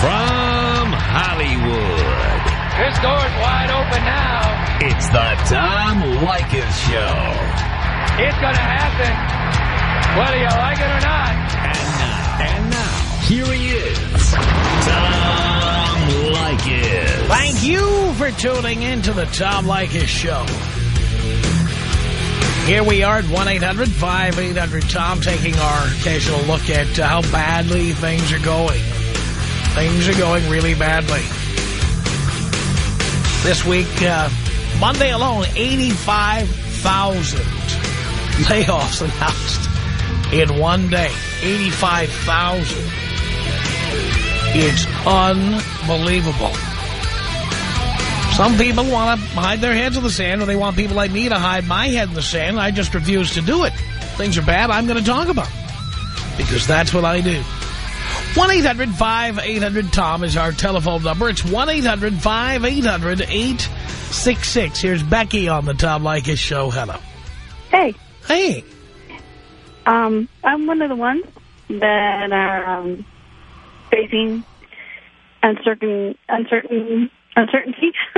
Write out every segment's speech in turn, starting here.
From Hollywood. This door's wide open now. It's the Tom Leykis Show. It's gonna happen, whether you like it or not. And now, and now, here he is, Tom Leykis. Thank you for tuning in to the Tom Leykis Show. Here we are at 1-800-5800-TOM taking our occasional look at uh, how badly things are going. Things are going really badly. This week, uh, Monday alone, 85,000 layoffs announced in one day. 85,000. It's unbelievable. Some people want to hide their heads in the sand, or they want people like me to hide my head in the sand. I just refuse to do it. Things are bad, I'm going to talk about it. Because that's what I do. 1-800-5800-TOM is our telephone number. It's 1-800-5800-866. Here's Becky on the Tom Leykis show. Hello. Hey, Hey. um, I'm one of the ones that are um, facing uncertain, uncertain, uncertainty.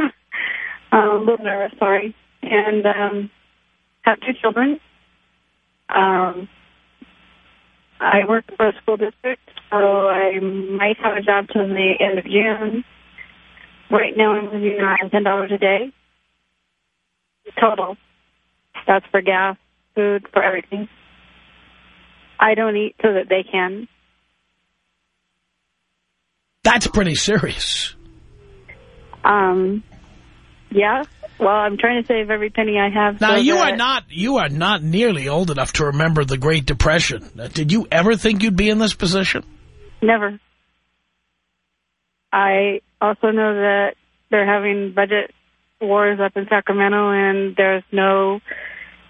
um, a little nervous, sorry, and um, have two children. Um, I work for a school district, so I might have a job till the end of June. Right now, I'm living on ten dollars a day total. That's for gas, food, for everything. I don't eat so that they can. That's pretty serious. Um, yeah. Well, I'm trying to save every penny I have. Now, so you are not you are not nearly old enough to remember the Great Depression. Did you ever think you'd be in this position? Never. I also know that they're having budget wars up in Sacramento, and there's no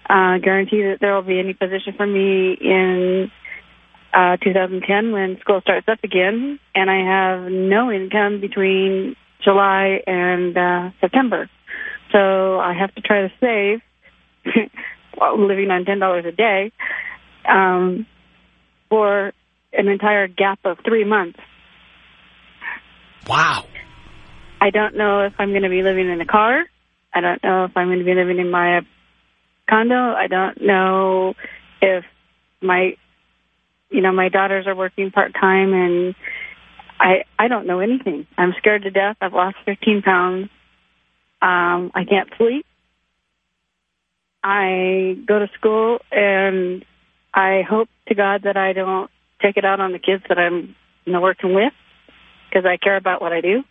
uh, guarantee that there will be any position for me in uh, 2010 when school starts up again, and I have no income between July and uh, September. So I have to try to save, while living on $10 a day, um, for an entire gap of three months. Wow. I don't know if I'm going to be living in a car. I don't know if I'm going to be living in my condo. I don't know if my, you know, my daughters are working part time, and I I don't know anything. I'm scared to death. I've lost 15 pounds. Um, I can't sleep. I go to school, and I hope to God that I don't take it out on the kids that I'm, you know, working with, because I care about what I do.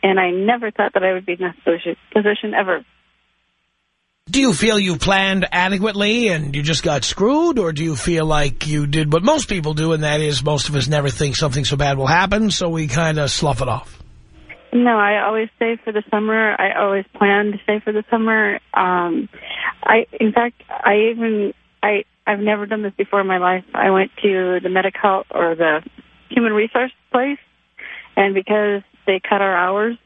And I never thought that I would be in position, position ever. Do you feel you planned adequately and you just got screwed? Or do you feel like you did what most people do, and that is most of us never think something so bad will happen, so we kind of slough it off? No, I always save for the summer. I always plan to save for the summer. Um, I, in fact, I even I I've never done this before in my life. I went to the medical or the human resource place, and because they cut our hours,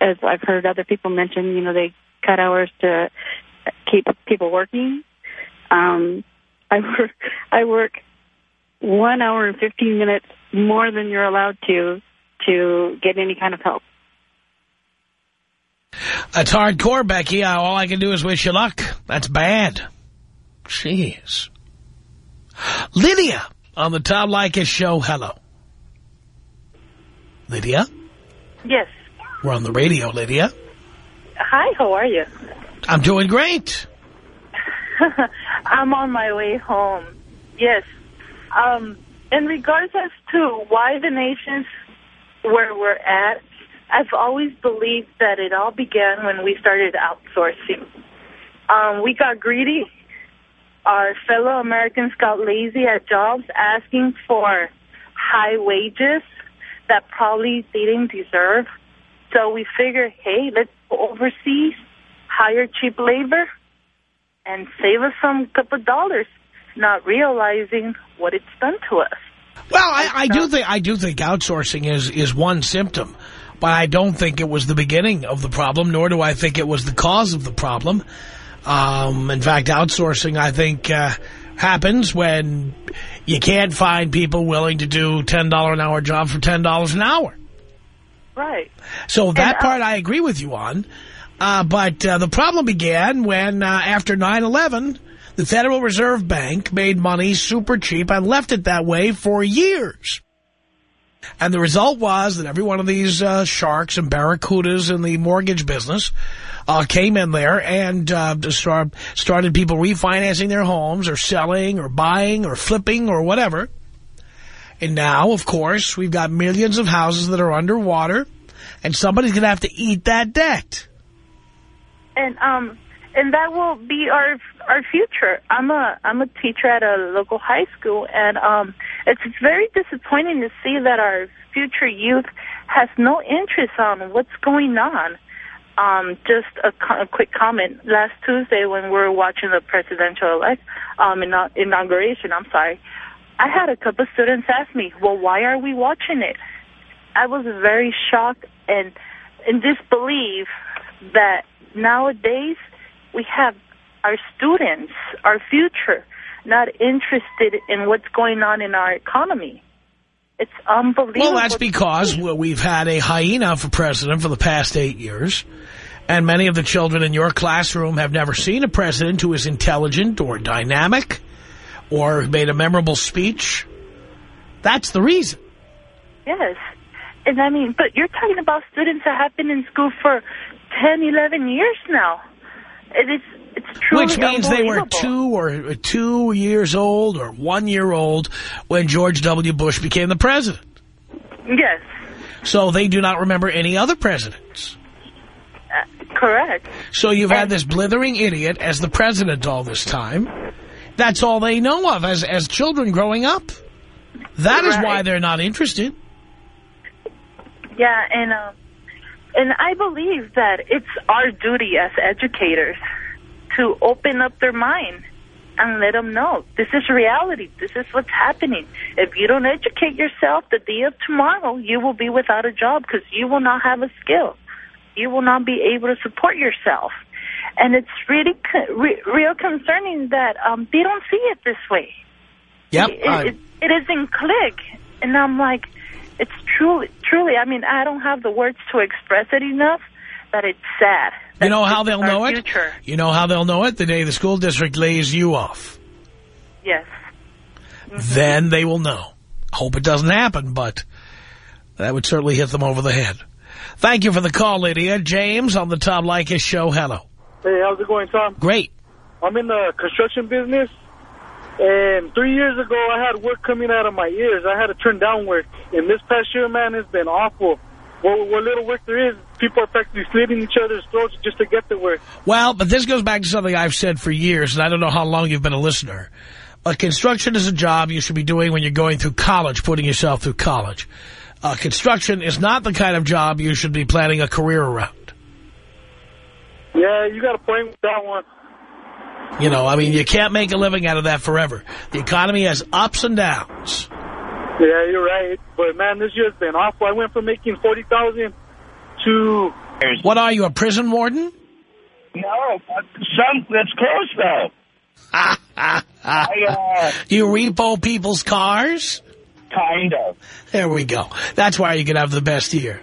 as I've heard other people mention, you know, they cut hours to keep people working. Um, I work I work one hour and fifteen minutes more than you're allowed to to get any kind of help. That's hardcore, Becky. Uh, All I can do is wish you luck. That's bad. Jeez. Lydia on the Tom Leykis show. Hello. Lydia? Yes. We're on the radio, Lydia. Hi, how are you? I'm doing great. I'm on my way home. Yes. Um, in regards as to why the nation's where we're at, I've always believed that it all began when we started outsourcing. Um, we got greedy. Our fellow Americans got lazy at jobs asking for high wages that probably they didn't deserve. So we figured, hey, let's go overseas, hire cheap labor, and save us some couple dollars, not realizing what it's done to us. Well, I, I do think I do think outsourcing is is one symptom, but I don't think it was the beginning of the problem, nor do I think it was the cause of the problem. Um, in fact, outsourcing, I think, uh, happens when you can't find people willing to do $10 an hour job for $10 an hour. Right. So that And, uh, part I agree with you on. Uh, but uh, the problem began when, uh, after 9-11, the Federal Reserve Bank made money super cheap and left it that way for years. And the result was that every one of these uh, sharks and barracudas in the mortgage business uh, came in there and uh, start, started people refinancing their homes or selling or buying or flipping or whatever. And now, of course, we've got millions of houses that are underwater and somebody's going to have to eat that debt. and um and that will be our our future. I'm a I'm a teacher at a local high school, and um, it's very disappointing to see that our future youth has no interest on what's going on. Um, just a, co- a quick comment. Last Tuesday, when we were watching the presidential elect um, ina- inauguration, I'm sorry, I had a couple of students ask me, "Well, why are we watching it?" I was very shocked and in disbelief that nowadays we have our students, our future, not interested in what's going on in our economy. It's unbelievable. Well, that's because we've had a hyena for president for the past eight years. And many of the children in your classroom have never seen a president who is intelligent or dynamic or made a memorable speech. That's the reason. Yes. And I mean, but you're talking about students that have been in school for 10, 11 years now. It is, it's truly Which means they were two or two years old or one year old when George W. Bush became the president. Yes, So they do not remember any other presidents. correct. So you've had this blithering idiot as the president all this time. That's all they know of as, as children growing up. That is Right. why they're not interested. Yeah, and um, and I believe that it's our duty as educators to open up their mind and let them know this is reality. This is what's happening. If you don't educate yourself, the day of tomorrow, you will be without a job because you will not have a skill. You will not be able to support yourself. And it's really co- re- real concerning that um, they don't see it this way. Yep. It, it, it isn't click. And I'm like, it's truly, truly, I mean, I don't have the words to express it enough, but it's sad. you know how they'll know it? future. You know how they'll know it? The day the school district lays you off. Yes. Mm-hmm. Then they will know. Hope it doesn't happen, but that would certainly hit them over the head. Thank you for the call, Lydia. James on the Tom Leykis show. Hello. Hey, how's it going, Tom? Great. I'm in the construction business, and three years ago I had work coming out of my ears. I had to turn down work, and this past year, man, it's been awful. What, what little work there is, people are practically slitting each other's throats just to get the work. Well, but this goes back to something I've said for years, and I don't know how long you've been a listener. Uh, construction is a job you should be doing when you're going through college, putting yourself through college. Uh, construction is not the kind of job you should be planning a career around. Yeah, you got a point with that one. You know, I mean, you can't make a living out of that forever. The economy has ups and downs. Yeah, you're right. But, man, this year's been awful. I went from making 40000 to... What are you, a prison warden? No, some that's close though. I uh, You repo people's cars? kind of. There we go. That's why you can have the best year.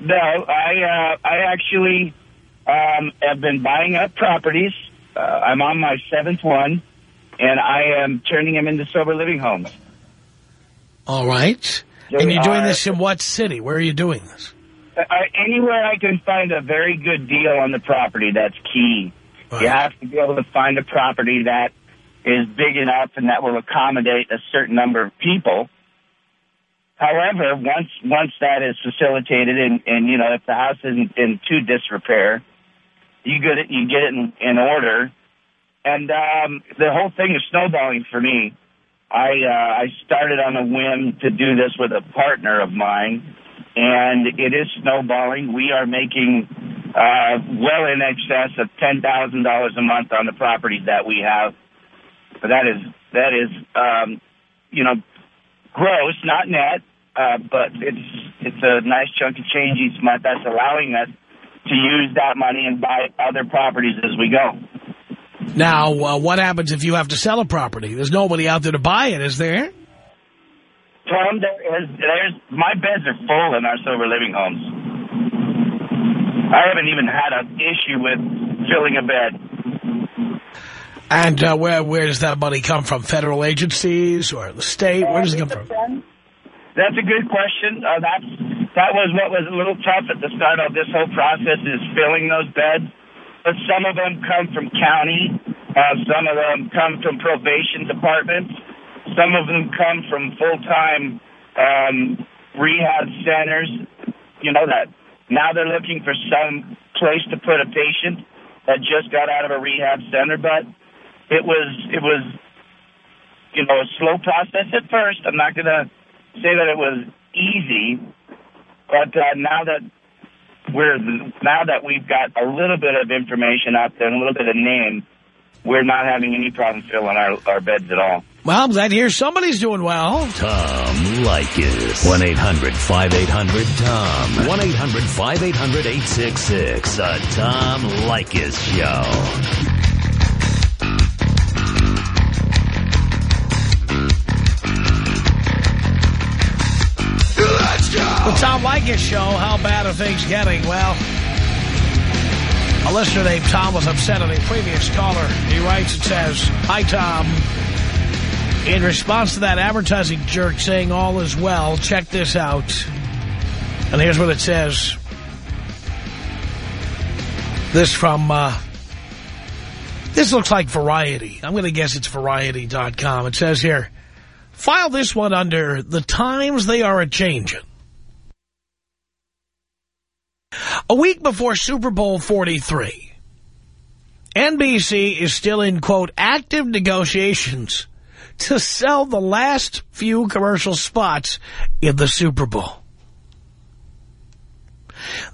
No, I uh, I actually um, have been buying up properties. Uh, I'm on my seventh one, and I am turning them into sober living homes. All right. They And you're doing are- this in what city? Where are you doing this? Uh, anywhere I can find a very good deal on the property, that's key. Right. You have to be able to find a property that is big enough and that will accommodate a certain number of people. However, once once that is facilitated, and, and you know if the house isn't in too disrepair, you get it you get it in, in order, and um, the whole thing is snowballing for me. I uh, I started on a whim to do this with a partner of mine, and it is snowballing. We are making uh, well in excess of ten thousand dollars a month on the properties that we have. But that is that is um, you know gross, not net, uh, but it's it's a nice chunk of change each month. That's allowing us to use that money and buy other properties as we go. Now, uh, what happens if you have to sell a property? There's nobody out there to buy it, is there? Tom, there is, there's my beds are full in our sober living homes. I haven't even had an issue with filling a bed. And uh, where where does that money come from? Federal agencies or the state? Where does it come from? That's a good question. Uh, that's that was what was a little tough at the start of this whole process is filling those beds. But some of them come from county. Uh, some of them come from probation departments. Some of them come from full-time um, rehab centers. You know that now they're looking for some place to put a patient that just got out of a rehab center. But it was it was you know a slow process at first. I'm not to say that it was easy, but uh, now that we're now that we've got a little bit of information out there and a little bit of name, we're not having any problem filling our, our beds at all. Well, I'm glad to hear somebody's doing well. Tom Leykis. 1-800-5800-TOM. 1-800-5800-866. The Tom Leykis Show. The Tom Leykis Show, how bad are things getting? Well, a listener named Tom was upset at a previous caller. He writes and says, Hi, Tom. In response to that advertising jerk saying all is well, check this out. And here's what it says. This from, uh, this looks like Variety. I'm going to guess it's Variety.com. It says here, file this one under the times they are a-changing. A week before Super Bowl 43, NBC is still in, quote, active negotiations to sell the last few commercial spots in the Super Bowl.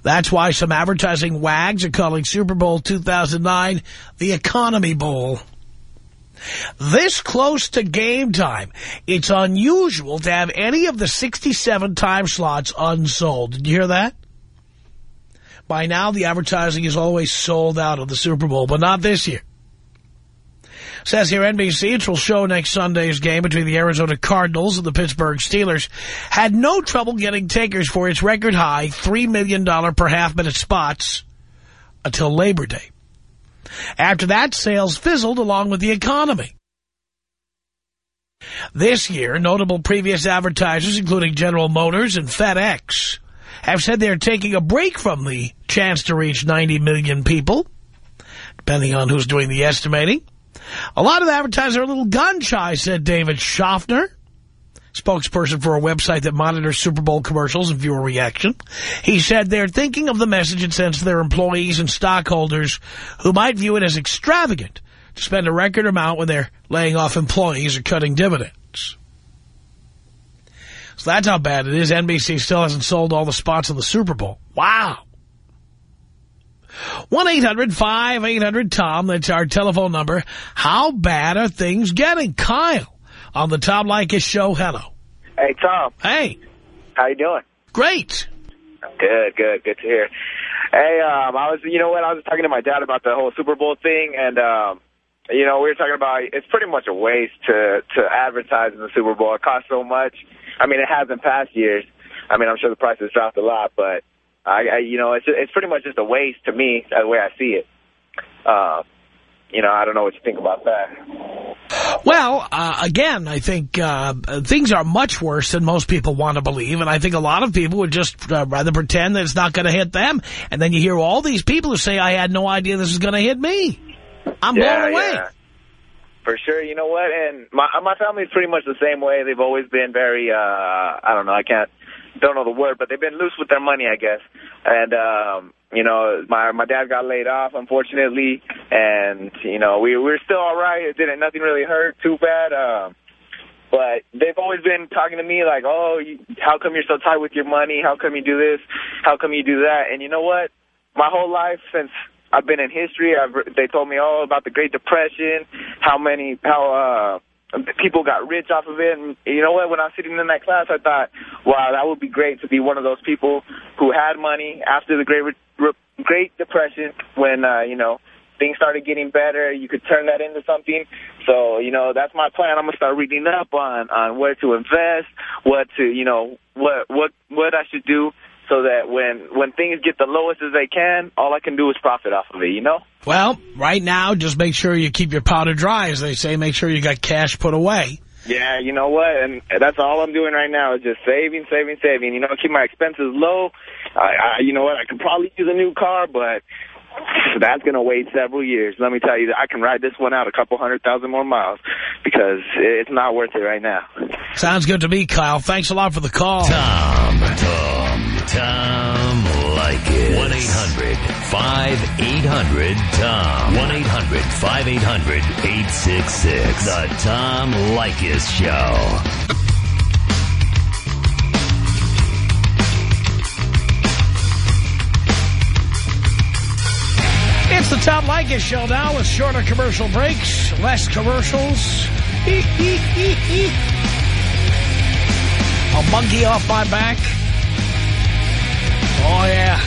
That's why some advertising wags are calling Super Bowl 2009 the Economy Bowl. This close to game time, it's unusual to have any of the 67 time slots unsold. Did you hear that? By now, the advertising is always sold out of the Super Bowl, but not this year. Says here NBC, it will show next Sunday's game between the Arizona Cardinals and the Pittsburgh Steelers. Had no trouble getting takers for its record high $3 million per half minute spots until Labor Day. After that, sales fizzled along with the economy. This year, notable previous advertisers, including General Motors and FedEx, have said they're taking a break from the chance to reach 90 million people, depending on who's doing the estimating. A lot of advertisers are a little gun-shy, said David Schaffner, spokesperson for a website that monitors Super Bowl commercials and viewer reaction. He said they're thinking of the message it sends to their employees and stockholders who might view it as extravagant to spend a record amount when they're laying off employees or cutting dividends. So that's how bad it is. NBC still hasn't sold all the spots in the Super Bowl. Wow. 1-800-5800-TOM. That's our telephone number. How bad are things getting? Kyle on the Tom Leykis show. Hello. Hey, Tom. Hey. How you doing? Great. Good, good, good to hear. Hey, um, I was, you know what, I was talking to my dad about the whole Super Bowl thing, and, um, you know, we were talking about it's pretty much a waste to, to advertise in the Super Bowl. It costs so much. I mean, it has in past years. I mean, I'm sure the price has dropped a lot, but, I, I you know, it's, it's pretty much just a waste to me, the way I see it. Uh, you know, I don't know what you think about that. Well, uh, again, I think uh, things are much worse than most people want to believe, and I think a lot of people would just uh, rather pretend that it's not going to hit them. And then you hear all these people who say, I had no idea this was going to hit me. I'm yeah, blown away. Yeah. For sure, you know what? And my my family's pretty much the same way. They've always been very, uh, I don't know, I can't, don't know the word, but they've been loose with their money, I guess. And, um, you know, my my dad got laid off, unfortunately, and, you know, we, we're still all right. It didn't, nothing really hurt too bad. Um, but they've always been talking to me like, oh, you, how come you're so tight with your money? How come you do this? How come you do that? And you know what? My whole life since I've been in history, I've, they told me all about the Great Depression, how many, how, uh, people got rich off of it. And you know what? When I was sitting in that class, I thought, wow, that would be great to be one of those people who had money after the Great Great Depression when, uh, you know, things started getting better, you could turn that into something. So, you know, that's my plan. I'm going to start reading up on, on where to invest, what to, you know, what, what, what I should do so that when, when things get the lowest as they can, all I can do is profit off of it, you know? Well, right now, just make sure you keep your powder dry, as they say. Make sure you got cash put away. Yeah, you know what? And that's all I'm doing right now is just saving, saving, saving. You know, keep my expenses low. I, I you know what? I could probably use a new car, but that's going to wait several years. Let me tell you, that I can ride this one out a couple hundred thousand more miles because it's not worth it right now. Sounds good to me, Kyle. Thanks a lot for the call. Tom, Tom, Tom Leykis. 1-800-5800-TOM. 1-800-5800-866. The Tom Leykis Show. It's the Tom Leykis Show now with shorter commercial breaks, less commercials. A monkey off my back. Oh, yeah.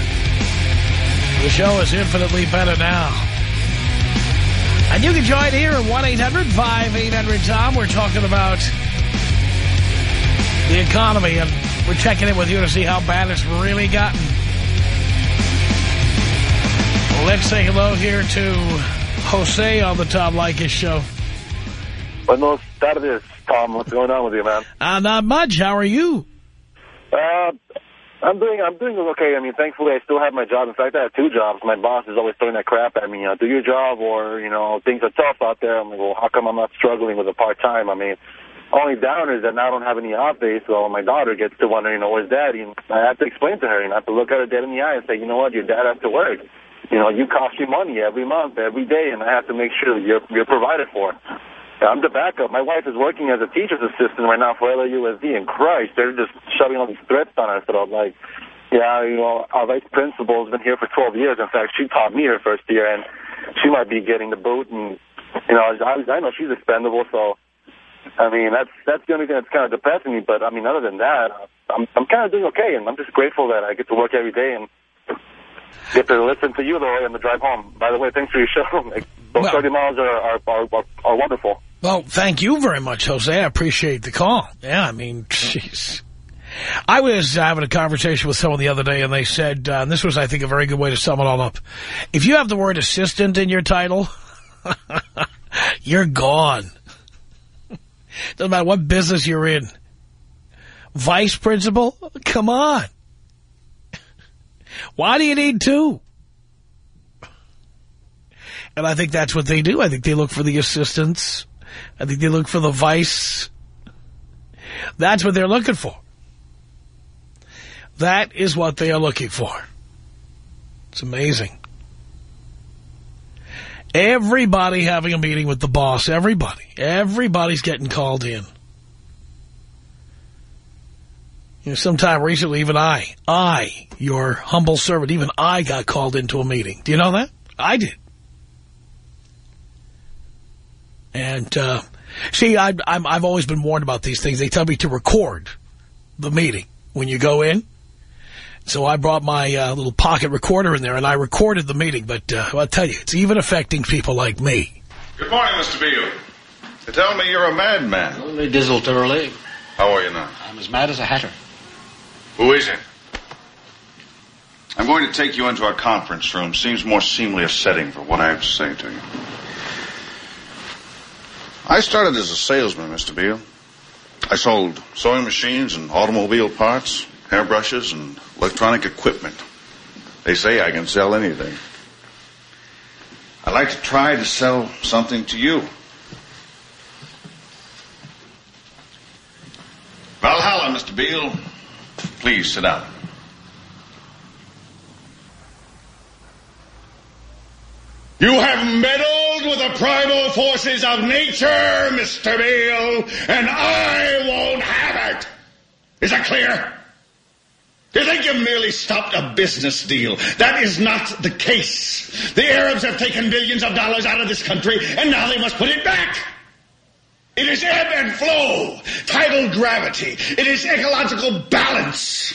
The show is infinitely better now. And you can join here at 1-800-5800-TOM. We're talking about the economy, and we're checking in with you to see how bad it's really gotten. Let's say hello here to Jose on the Tom Leykis show. Buenos tardes, Tom. What's going on with you, man? Uh, not much. How are you? Uh, I'm doing I'm doing okay. I mean, thankfully, I still have my job. In fact, I have two jobs. My boss is always throwing that crap at me. You know, do your job or, you know, things are tough out there. I'm like, well, how come I'm not struggling with a part-time? I mean, only down is that now I don't have any off days, so my daughter gets to wonder, you know, where's daddy? And I have to explain to her, you know, I have to look at her dead in the eye and say, you know what, your dad has to work. You know, you cost me money every month, every day, and I have to make sure that you're, you're provided for. I'm the backup. My wife is working as a teacher's assistant right now for LAUSD, and Christ, they're just shoving all these threats on down our throat. Like, yeah, you know, our vice principal has been here for 12 years. In fact, she taught me her first year, and she might be getting the boot. And, you know, I, I know she's expendable, so, I mean, that's that's the only thing that's kind of depressing me. But, I mean, other than that, I'm, I'm kind of doing okay, and I'm just grateful that I get to work every day and get to listen to you, though, on the drive home. By the way, thanks for your show. Like, those Well- 30 miles are, are, are, are wonderful. Well, thank you very much, Jose. I appreciate the call. Yeah, I mean, jeez. I was having a conversation with someone the other day, and they said, uh, and this was, I think, a very good way to sum it all up. If you have the word assistant in your title, you're gone. Doesn't matter what business you're in. Vice principal? Come on. Why do you need two? And I think that's what they do. I think they look for the assistants. I think they look for the vice. That's what they're looking for. That is what they are looking for. It's amazing. Everybody having a meeting with the boss. Everybody. Everybody's getting called in. You know, sometime recently, even I, I, your humble servant, even I got called into a meeting. Do you know that? I did. And, uh, see, I, I'm, I've always been warned about these things. They tell me to record the meeting when you go in. So I brought my uh, little pocket recorder in there, and I recorded the meeting. But uh, I'll tell you, it's even affecting people like me. Good morning, Mr. Beale. They tell me you're a madman. Only dizzle thoroughly. How are you now? I'm as mad as a hatter. Who is it? I'm going to take you into our conference room. Seems more seemly a setting for what I have to say to you. I started as a salesman, Mr. Beale. I sold sewing machines and automobile parts, hairbrushes, and electronic equipment. They say I can sell anything. I'd like to try to sell something to you. Valhalla, Mr. Beale. Please sit down. You have meddled with the primal forces of nature, Mr. Beale, and I won't have it. Is that clear? You think you merely stopped a business deal? That is not the case. The Arabs have taken billions of dollars out of this country, and now they must put it back. It is ebb and flow, tidal gravity. It is ecological balance.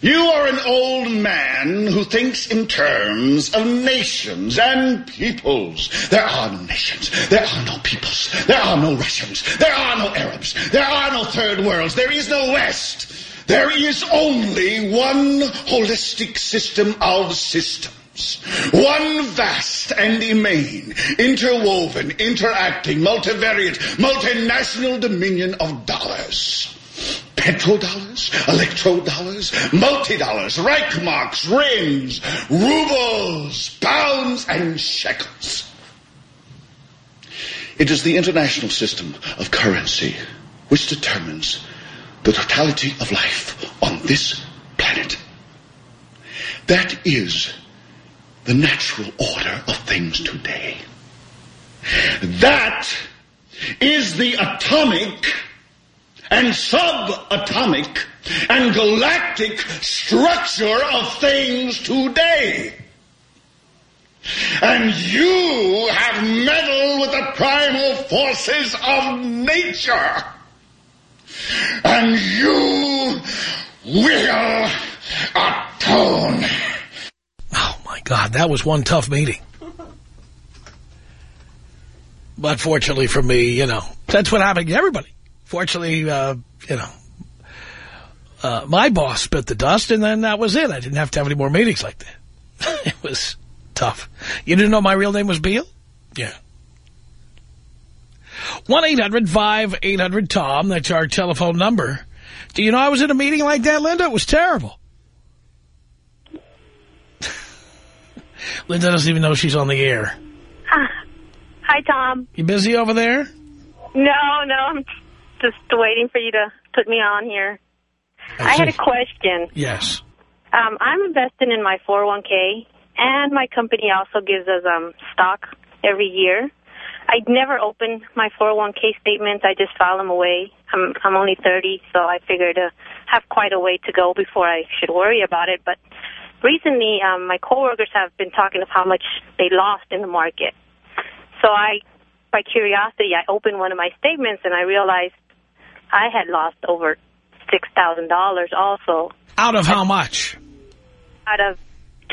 You are an old man who thinks in terms of nations and peoples. There are no nations. There are no peoples. There are no Russians. There are no Arabs. There are no third worlds. There is no West. There is only one holistic system of systems. One vast and immane, interwoven, interacting, multivariate, multinational dominion of dollars. Petrodollars, electrodollars, multi-dollars, Reichmarks, rings, rubles, pounds, and shekels. It is the international system of currency which determines the totality of life on this planet. That is the natural order of things today. That is the atomic and subatomic and galactic structure of things today. And you have meddled with the primal forces of nature. And you will atone. Oh, my God, that was one tough meeting. But fortunately for me, you know, that's what happened to everybody. Fortunately, uh, you know, uh, my boss spit the dust, and then that was it. I didn't have to have any more meetings like that. it was tough. You didn't know my real name was Beale? Yeah. 1-800-5800-TOM. That's our telephone number. Do you know I was in a meeting like that, Linda? It was terrible. Linda doesn't even know she's on the air. Hi, Tom. You busy over there? No, no, I'm just waiting for you to put me on here. I, had a question. Yes. Um, I'm investing in my 401k, and my company also gives us um, stock every year. I never open my 401k statements. I just file them away. I'm I'm only 30, so I figured to have quite a way to go before I should worry about it. But recently, um, my coworkers have been talking of how much they lost in the market. So I, by curiosity, I opened one of my statements and I realized I had lost over $6,000 also. Out of how much? Out of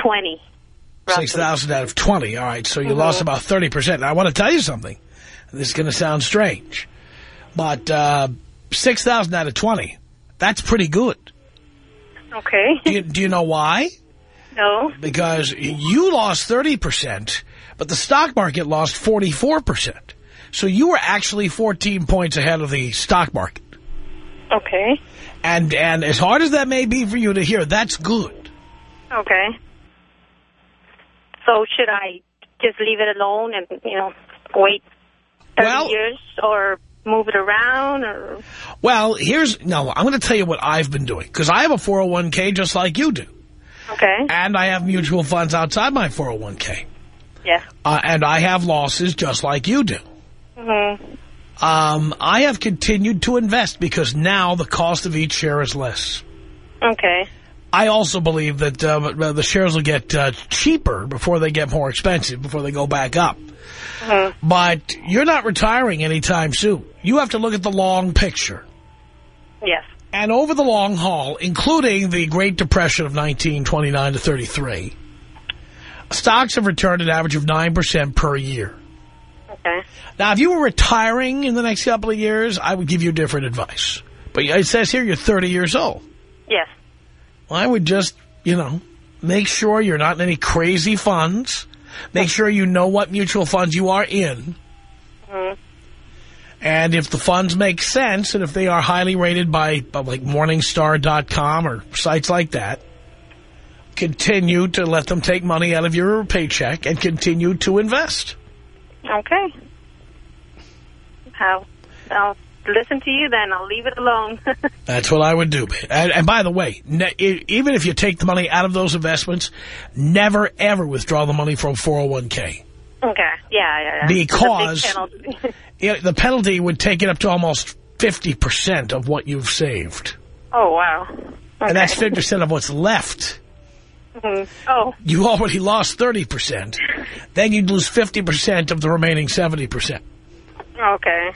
20. 6,000 out of 20. All right, so you Mhm. lost about 30%. Now, I want to tell you something. This is going to sound strange. But uh, 6,000 out of 20, that's pretty good. Okay. Do you, do you know why? No. Because you lost 30%, but the stock market lost 44%. So you were actually 14 points ahead of the stock market. Okay. And and as hard as that may be for you to hear, that's good. Okay. So should I just leave it alone and, you know, wait 30 years or move it around or... Well, here's, no, I'm going to tell you what I've been doing. Because I have a 401k just like you do. Okay. And I have mutual funds outside my 401k. Yeah. Uh, and I have losses just like you do. Mm-hmm. Um, I have continued to invest because now the cost of each share is less. Okay. I also believe that uh, the shares will get uh, cheaper before they get more expensive, before they go back up. Mm-hmm. But you're not retiring anytime soon. You have to look at the long picture. Yes. And over the long haul, including the Great Depression of 1929 to 33, stocks have returned an average of 9% per year. Okay. Now, if you were retiring in the next couple of years, I would give you different advice. But it says here you're 30 years old. Yes. I would just, you know, make sure you're not in any crazy funds. Make sure you know what mutual funds you are in. Mm-hmm. And if the funds make sense, and if they are highly rated by, by like Morningstar.com or sites like that, continue to let them take money out of your paycheck and continue to invest. Okay. I'll, I'll listen to you then. I'll leave it alone. That's what I would do. And, and by the way, even if you take the money out of those investments, never, ever withdraw the money from 401k. okay. Yeah, yeah, yeah. Because- penalty. The penalty would take it up to almost 50% of what you've saved. oh, wow. Okay. And that's 50% of what's left. Mhm. Oh, You already lost 30%. Then you'd lose 50% of the remaining 70%. okay.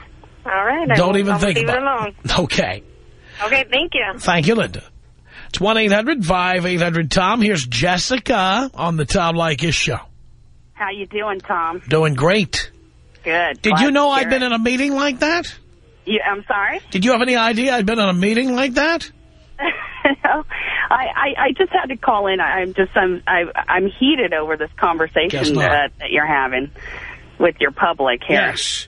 All right. Don't won't- even I'll think leave about it alone. Okay. Okay, thank you. Thank you, Linda. It's 1-800-5800-TOM. Here's Jessica on the Tom Leykis show. How you doing, Tom? Doing great. Good. Did Glad you know I'd been it. in a meeting like that? You, I'm sorry? Did you have any idea I'd been in a meeting like that? I, I I just had to call in. I, I'm just I'm I, I'm heated over this conversation that, that you're having with your public here. Yes.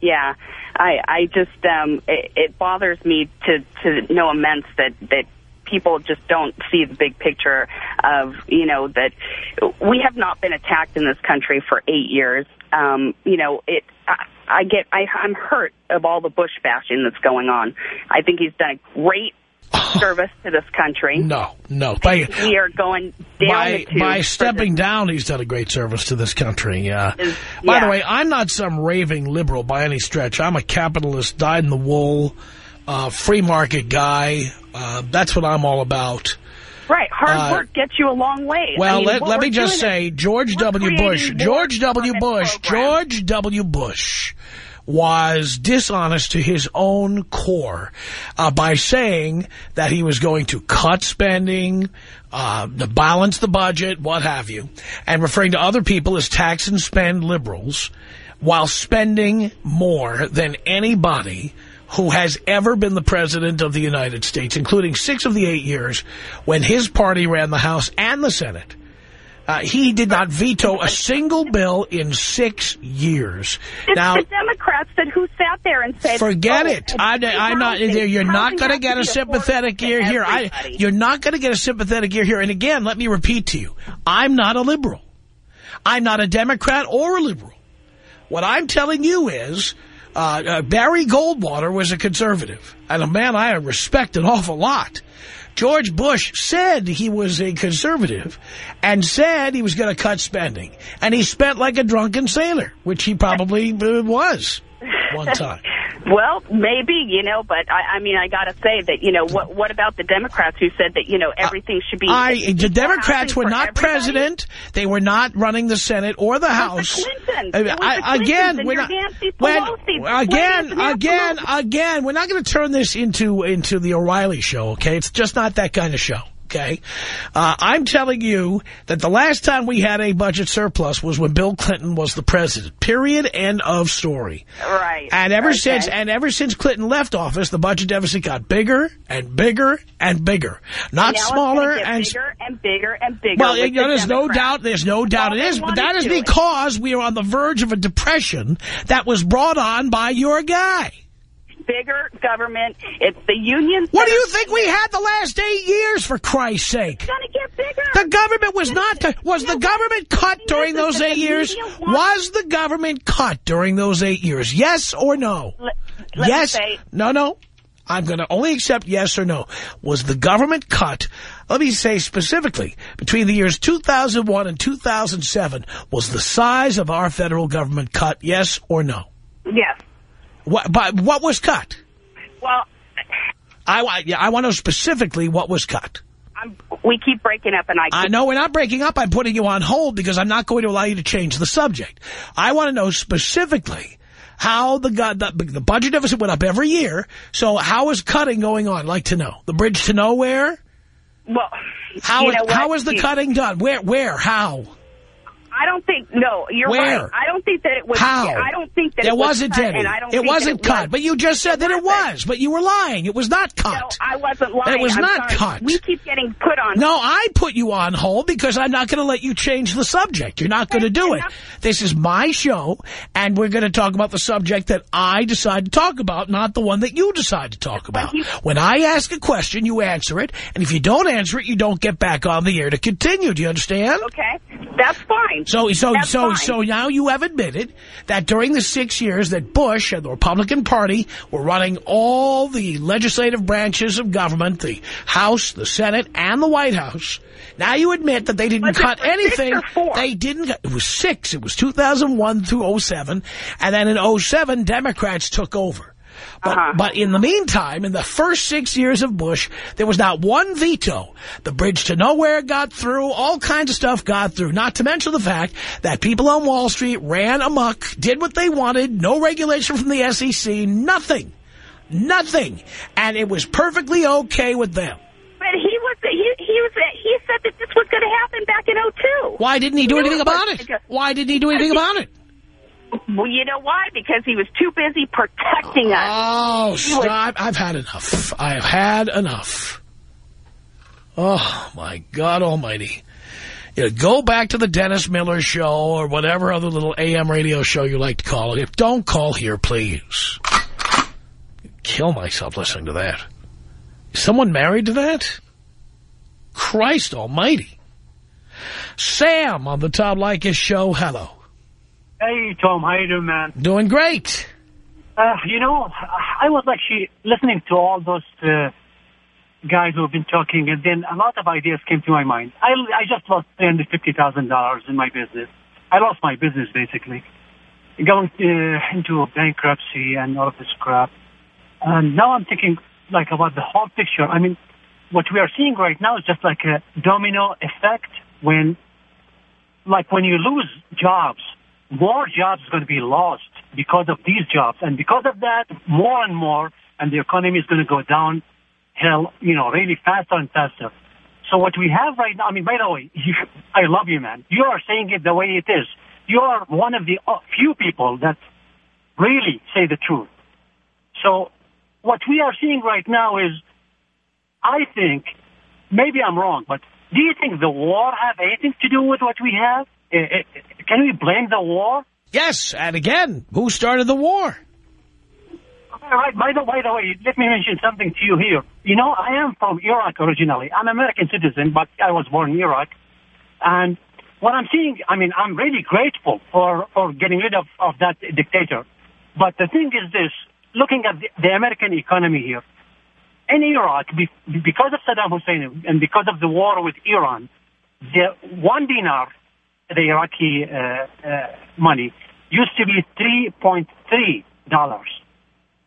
Yeah, I I just um it, it bothers me to to no immense that that people just don't see the big picture of you know that we have not been attacked in this country for eight years. Um, you know it. I, I get I I'm hurt of all the Bush bashing that's going on. I think he's done a great service to this country. No, no. By, We are going down by, by stepping down, he's done a great service to this country. Uh, Is- By the way, I'm not some raving liberal by any stretch. I'm a capitalist, dyed-in-the-wool, uh, free market guy. Uh, that's what I'm all about. Right, hard Uh, work gets you a long way. Well, I mean, let, let me just say, George W. Bush, George W. Bush. George W. Bush was dishonest to his own core uh, by saying that he was going to cut spending, uh, to balance the budget, what have you, and referring to other people as tax and spend liberals while spending more than anybody who has ever been the president of the United States, including six of the eight years when his party ran the House and the Senate. Uh, he did not veto a single bill in six years. It's Now, the Democrats that who sat there and said, Forget oh, it. I, I'm not. You're not going to get a sympathetic ear here. I, you're not going to get a sympathetic ear here. And again, let me repeat to you: I'm not a liberal. I'm not a Democrat or a liberal. What I'm telling you is, uh, uh, Barry Goldwater was a conservative and a man I respect an awful lot. George Bush said he was a conservative and said he was going to cut spending. And he spent like a drunken sailor, which he probably uh, was one time. Well, maybe, you know, but I, I mean, I got to say that, you know, what what about the Democrats who said that, you know, everything should be... I, the Democrats were not everybody? president. They were not running the Senate or the House. Clintons. Uh, I- the I- again, we're not. When- again, again, again, we're not going to turn this into into the O'Reilly show. Okay, it's just not that kind of show. Okay, uh, I'm telling you that the last time we had a budget surplus was when Bill Clinton was the president. Period. End of story. Right. And ever Okay. since, and ever since Clinton left office, the budget deficit got bigger and bigger and bigger, not now smaller and bigger and bigger and bigger. well, you know, the there's no doubt, there's no doubt all it is, but that is because we are on the verge of a depression that was brought on by your guy. Bigger government. It's the unions. What do you think we had the last eight years, for Christ's sake? It's gonna get bigger. The government was not, was the government cut during those eight years? Was the government cut during those eight years? Yes or no? Let yes. say- No, no. I'm going to only accept yes or no. Was the government cut, let me say specifically, between the years 2001 and 2007, was the size of our federal government cut, yes or no? Yes. What, but what was cut? Well, I, I want to know specifically what was cut. I'm, we keep breaking up, and I. I know we're not breaking up. I'm putting you on hold because I'm not going to allow you to change the subject. I want to know specifically how the, the the budget deficit went up every year. So how is cutting going on? I'd like to know. The bridge to nowhere? Well, how know how is the cutting done? Where? Where? How? I don't think. No, you're Where? right. I don't think that it was. How? I don't think that it was wasn't cut, any. And I don't it wasn't it cut. was. But you just said that it was. But you were lying. It was not cut. No, I wasn't lying. It was I'm not sorry. cut. We keep getting put on. No, I put you on hold because I'm not going to let you change the subject. You're not going to do it. This is my show, and we're going to talk about the subject that I decide to talk about, not the one that you decide to talk about. When I ask a question, you answer it, and if you don't answer it, you don't get back on the air to continue. Do you understand? Okay, that's fine. So, so, That's so, fine. so now you have admitted that during the six years that Bush and the Republican Party were running all the legislative branches of government, the House, the Senate, and the White House, now you admit that they didn't Was cut anything. They didn't. It was six. It was 2001 through 07, and then in 07, Democrats took over. But, Uh-huh. but in the meantime, in the first six years of Bush, there was not one veto. The bridge to nowhere got through. All kinds of stuff got through. Not to mention the fact that people on Wall Street ran amok, did what they wanted, no regulation from the SEC, nothing. Nothing. And it was perfectly okay with them. But he was he was he said that this was going to happen back in '02. Why didn't he do anything about it? Why didn't he do anything about it? Well, you know why? Because he was too busy protecting us. Oh, He stop. I've had enough. I have had enough. Oh, my God almighty. You know, go back to the Dennis Miller show or whatever other little AM radio show you like to call it. If Don't call here, please. Kill myself listening to that. Is someone married to that? Christ almighty. Sam on the Tom Leykis show. Hello. Hey, Tom. How you doing, man? Doing great. Uh, you know, I was actually listening to all those uh, guys who have been talking, and then a lot of ideas came to my mind. I, I just lost $350,000 in my business. I lost my business, basically. Going uh, into a bankruptcy and all of this crap. And now I'm thinking, like, about the whole picture. I mean, what we are seeing right now is just like a domino effect when, like, when you lose jobs, more jobs are going to be lost because of these jobs. And because of that, more and more, and the economy is going to go downhill, you know, really faster and faster. So what we have right now, I mean, by the way, you, I love you, man. You are saying it the way it is. You are one of the uh, few people that really say the truth. So what we are seeing right now is, I think, maybe I'm wrong, but do you think the war have anything to do with what we have? Eh, eh, eh, Can we blame the war? Yes, and again, who started the war? All right, by the, by the way, let me mention something to you here. You know, I am from Iraq originally. I'm an American citizen, but I was born in Iraq. And what I'm seeing, I mean, I'm really grateful for, for getting rid of, of that dictator. But the thing is this, looking at the, the American economy here, in Iraq, be, because of Saddam Hussein and because of the war with Iran, the one dinar, the Iraqi uh, uh, money, used to be $3.3.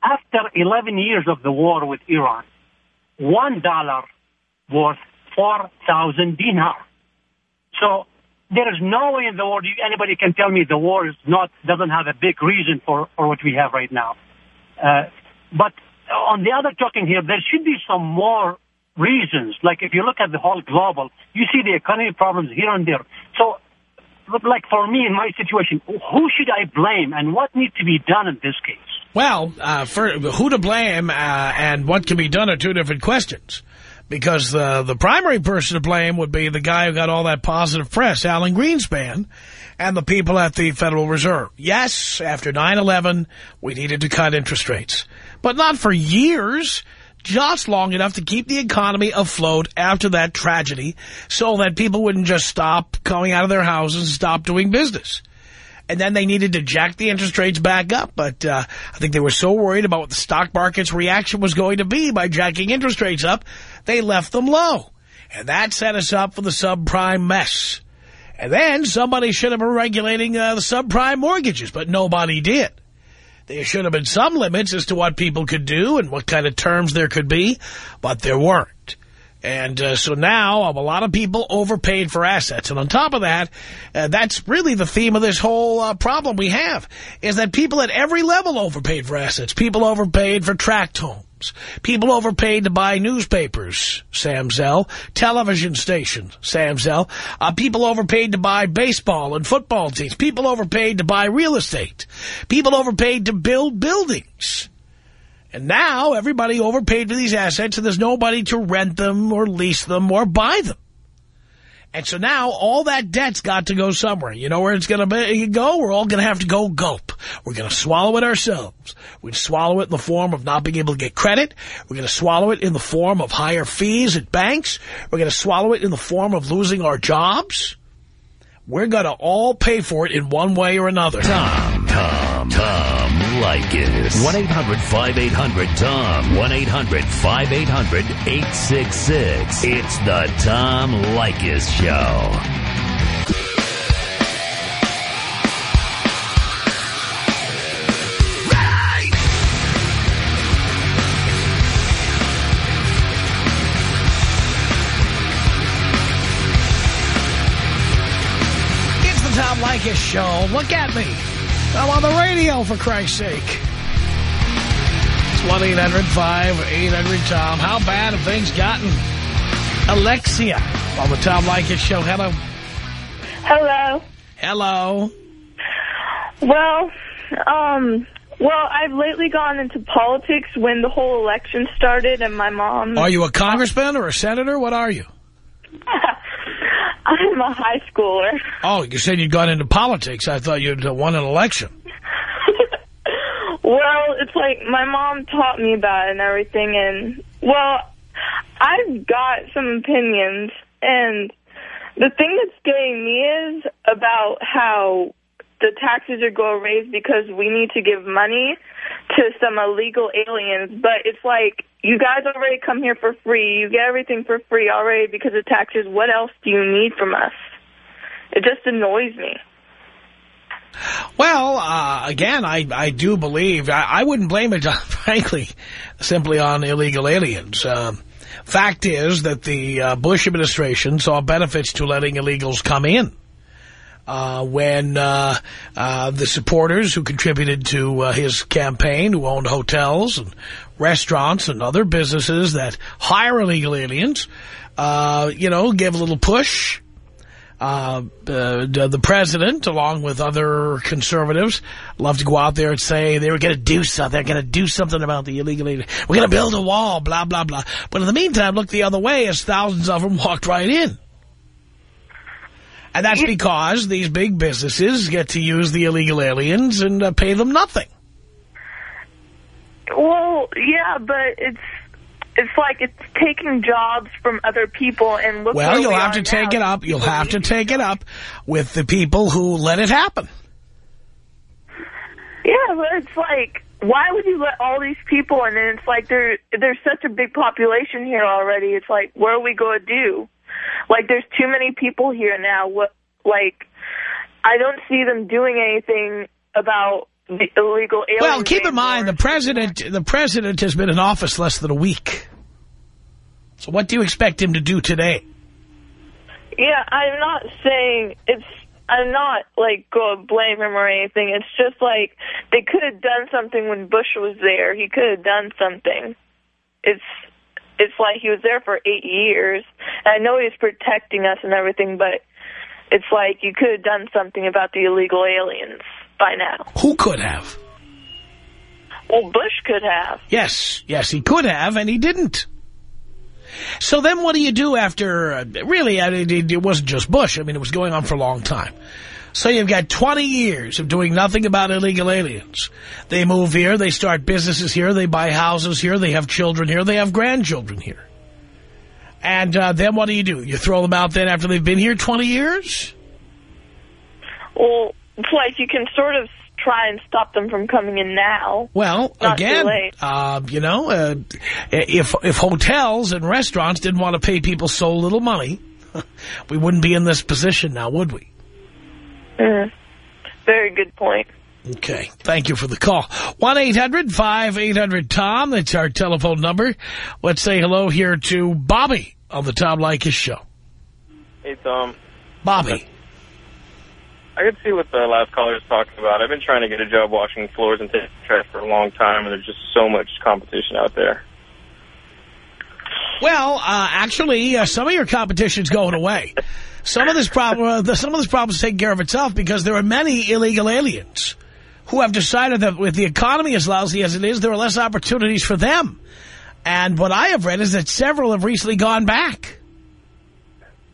After 11 years of the war with Iran, one dollar worth 4,000 dinar. So there is no way in the world anybody can tell me the war is not doesn't have a big reason for, for what we have right now. Uh, but on the other talking here, there should be some more reasons. Like if you look at the whole global, you see the economy problems here and there. So, like for me in my situation, who should I blame and what needs to be done in this case? Well, uh, for who to blame uh, and what can be done are two different questions. Because the the primary person to blame would be the guy who got all that positive press, Alan Greenspan, and the people at the Federal Reserve. Yes, after 9-11, we needed to cut interest rates. But not for years, just long enough to keep the economy afloat after that tragedy so that people wouldn't just stop coming out of their houses and stop doing business. And then they needed to jack the interest rates back up. But uh, I think they were so worried about what the stock market's reaction was going to be by jacking interest rates up, they left them low. And that set us up for the subprime mess. And then somebody should have been regulating uh, the subprime mortgages, but nobody did. There should have been some limits as to what people could do and what kind of terms there could be, but there weren't. And uh, so now a lot of people overpaid for assets. And on top of that, uh, that's really the theme of this whole uh, problem we have, is that people at every level overpaid for assets. People overpaid for tract homes. People overpaid to buy newspapers, Sam Zell, television stations, Sam Zell. Uh, people overpaid to buy baseball and football teams. People overpaid to buy real estate. People overpaid to build buildings. And now everybody overpaid for these assets and there's nobody to rent them or lease them or buy them. And so now all that debt's got to go somewhere. You know where it's going to go? We're all going to have to go gulp. We're going to swallow it ourselves. We're going to swallow it in the form of not being able to get credit. We're going to swallow it in the form of higher fees at banks. We're going to swallow it in the form of losing our jobs. We're going to all pay for it in one way or another. Tom, Tom, Tom Leykis. 1-800-5800-TOM. 1-800-5800-866. It's the Tom Leykis Show. It's the Tom Leykis Show. Look at me. I'm on the radio, for Christ's sake. It's 1-800-5800-TOM. How bad have things gotten? Alexia on the Tom Leykis show. Hello. Hello. Hello. Well, um, well, I've lately gone into politics when the whole election started, and my mom. Are you a congressman or a senator? What are you? I'm a high schooler. Oh, you said you'd gone into politics. I thought you'd uh, won an election. Well, it's like my mom taught me about it and everything, and well, I've got some opinions, and the thing that's getting me is about how the taxes are going to raise because we need to give money to some illegal aliens, but it's like you guys already come here for free, you get everything for free already because of taxes. What else do you need from us? It just annoys me. Well, uh, again, I, I do believe, I, I wouldn't blame it, frankly, simply on illegal aliens. Um, fact is that the uh, Bush administration saw benefits to letting illegals come in. Uh, when uh, uh, the supporters who contributed to uh, his campaign, who owned hotels and restaurants and other businesses that hire illegal aliens, uh, you know, gave a little push. Uh, the president, along with other conservatives, love to go out there and say they were going to do something. They're going to do something about the illegal alien. We're going to build a wall, blah, blah, blah. But in the meantime, look the other way as thousands of them walked right in. And that's because these big businesses get to use the illegal aliens and uh, pay them nothing. Well, yeah, but it's it's like it's taking jobs from other people and look Well, you'll we have to take now. it up. You'll have to take it up with the people who let it happen. Yeah, but it's like, why would you let all these people, and then it's like there there's such a big population here already. It's like, what are we going to do? Like, there's too many people here now. What, like, I don't see them doing anything about the illegal aliens. Well, keep in mind the president. The president has been in office less than a week. So what do you expect him to do today? Yeah, I'm not saying it's. I'm not like going to blame him or anything. It's just like they could have done something when Bush was there. He could have done something. It's it's like he was there for eight years. And I know he's protecting us and everything, but it's like you could have done something about the illegal aliens by now. Who could have? Well, Bush could have. Yes, yes, he could have, and he didn't. So then what do you do after, uh, really, I mean, it, it wasn't just Bush. I mean, it was going on for a long time. So you've got 20 years of doing nothing about illegal aliens. They move here, they start businesses here, they buy houses here, they have children here, they have grandchildren here. And uh, then what do you do? You throw them out then after they've been here 20 years? Well, it's like you can sort of try and stop them from coming in now. Well, Not again, uh, you know, uh, if if hotels and restaurants didn't want to pay people so little money, we wouldn't be in this position now, would we? Mm. Very good point. Okay. Thank you for the call. 1-800-5800-TOM. That's our telephone number. Let's say hello here to Bobby on the Tom Leykis Show. Hey, Tom. Bobby. I could see what the last caller was talking about. I've been trying to get a job washing floors and taking trash for a long time, and there's just so much competition out there. Well, uh, actually, uh, some of your competition's going away. Some of this problem, uh, some of this problem is taking care of itself because there are many illegal aliens who have decided that with the economy as lousy as it is, there are less opportunities for them. And what I have read is that several have recently gone back.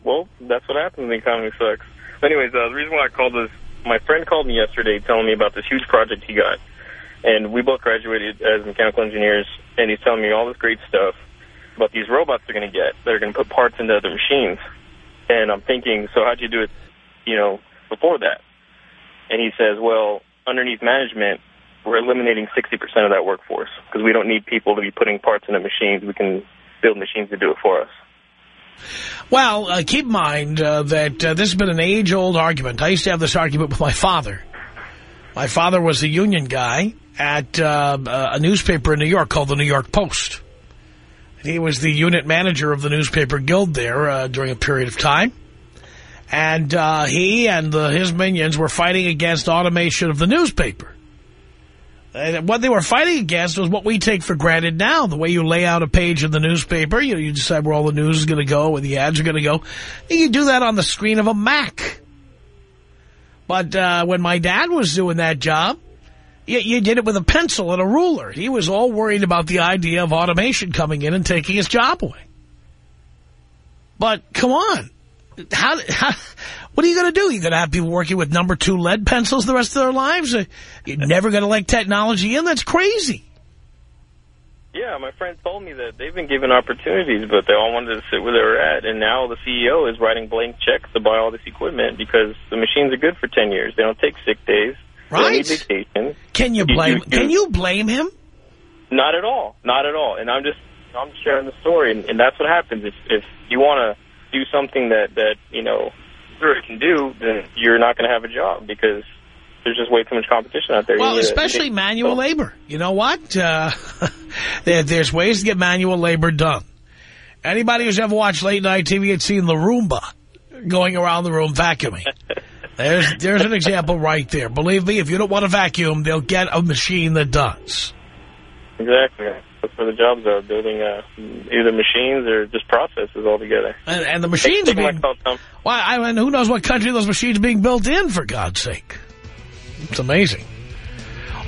Well, that's what happens when the economy sucks. Anyways, uh, the reason why I called is my friend called me yesterday telling me about this huge project he got. And we both graduated as mechanical engineers, and he's telling me all this great stuff about these robots they're going to get that are going to put parts into other machines. And I'm thinking, so how'd you do it, you know, before that? And he says, well, underneath management, we're eliminating 60% of that workforce because we don't need people to be putting parts into machines. We can build machines to do it for us. Well, uh, keep in mind uh, that uh, this has been an age-old argument. I used to have this argument with my father. My father was a union guy at uh, a newspaper in New York called the New York Post. He was the unit manager of the newspaper guild there uh, during a period of time. And uh, he and the, his minions were fighting against automation of the newspaper. And what they were fighting against was what we take for granted now. The way you lay out a page in the newspaper, you, you decide where all the news is going to go, where the ads are going to go. You do that on the screen of a Mac. But uh, when my dad was doing that job, you, you did it with a pencil and a ruler. He was all worried about the idea of automation coming in and taking his job away. But come on. How, how what are you going to do? You're going to have people working with number two lead pencils the rest of their lives? Uh, You're never going to let technology in? That's crazy. Yeah, my friend told me that they've been given opportunities, but they all wanted to sit where they were at. And now the CEO is writing blank checks to buy all this equipment because the machines are good for 10 years. They don't take sick days. They don't Right. need vacation. Can you blame, can you blame him? Not at all. Not at all. And I'm just I'm sharing the story, and, and that's what happens. If if you want to do something that that you know can do, then you're not going to have a job because there's just way too much competition out there. Well, a- especially manual labor. You know what? Uh, there, there's ways to get manual labor done. Anybody who's ever watched late night TV had seen the Roomba going around the room vacuuming. There's there's an example right there. Believe me, if you don't want a vacuum, they'll get a machine that does. Exactly. That's where the jobs are, building uh, either machines or just processes altogether. And, and the machines are being... Why, I mean, who knows what country those machines are being built in, for God's sake. It's amazing.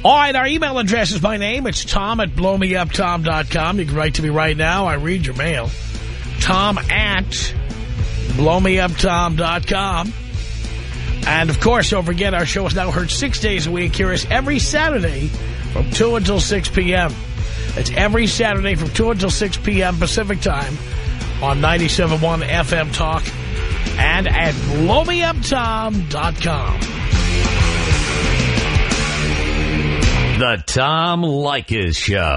All right, our email address is my name. It's tom at blowmeuptom.com. You can write to me right now. I read your mail. Tom at blowmeuptom.com. And, of course, don't forget, our show is now heard six days a week. Here is every Saturday from 2 until 6 p.m. It's every Saturday from 2 until 6 p.m. Pacific Time on 97.1 FM Talk and at blowmeuptom.com. The Tom Leykis Show.